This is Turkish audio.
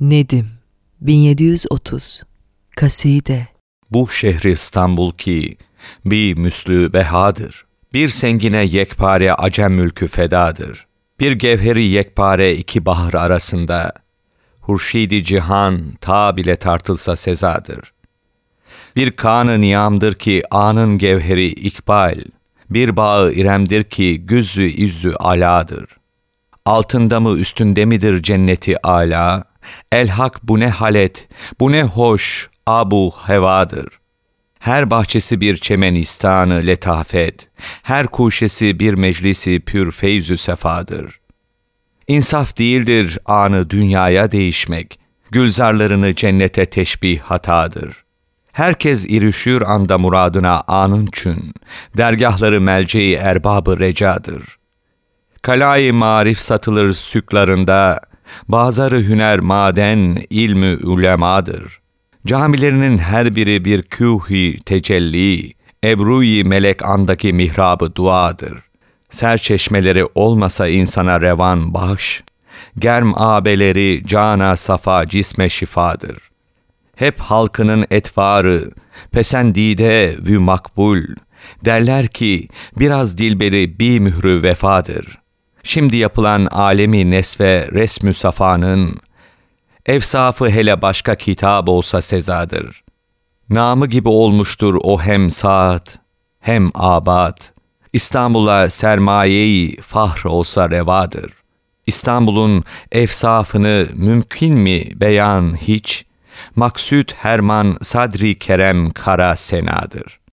Nedim 1730 Kaside Bu şehri İstanbul ki bir müslü behadır. Bir sengine yekpare acem mülkü fedadır. Bir gevheri yekpare iki bahar arasında. Hurşidi cihan ta bile tartılsa sezadır. Bir kanı niyamdır ki anın gevheri ikbal. Bir bağı iremdir ki güzü izzü aladır. Altında mı üstünde midir cenneti ala? Elhak bu ne halet, bu ne hoş, abu hevadır. Her bahçesi bir çemenistanı letafet, her kuşesi bir meclisi pür feyzü sefadır. İnsaf değildir anı dünyaya değişmek, gülzarlarını cennete teşbih hatadır. Herkes irişür anda muradına anın çün, dergahları melceği erbabı recadır. Kalayı marif satılır süklarında, bazarı hüner maden ilmü ulemadır. Camilerinin her biri bir kühi tecelli, ebruyi melek andaki mihrabı duadır. Serçeşmeleri olmasa insana revan baş, germ abeleri cana safa cisme şifadır. Hep halkının etvarı, pesendide vü makbul, derler ki biraz dilberi bir mührü vefadır. Şimdi yapılan alemi nesve resmü safanın, Efsafı hele başka kitap olsa sezadır. Namı gibi olmuştur o hem saat hem abad. İstanbul'a sermayeyi fahr olsa revadır. İstanbul'un efsafını mümkün mi beyan hiç? Maksud Herman Sadri Kerem Kara Sena'dır.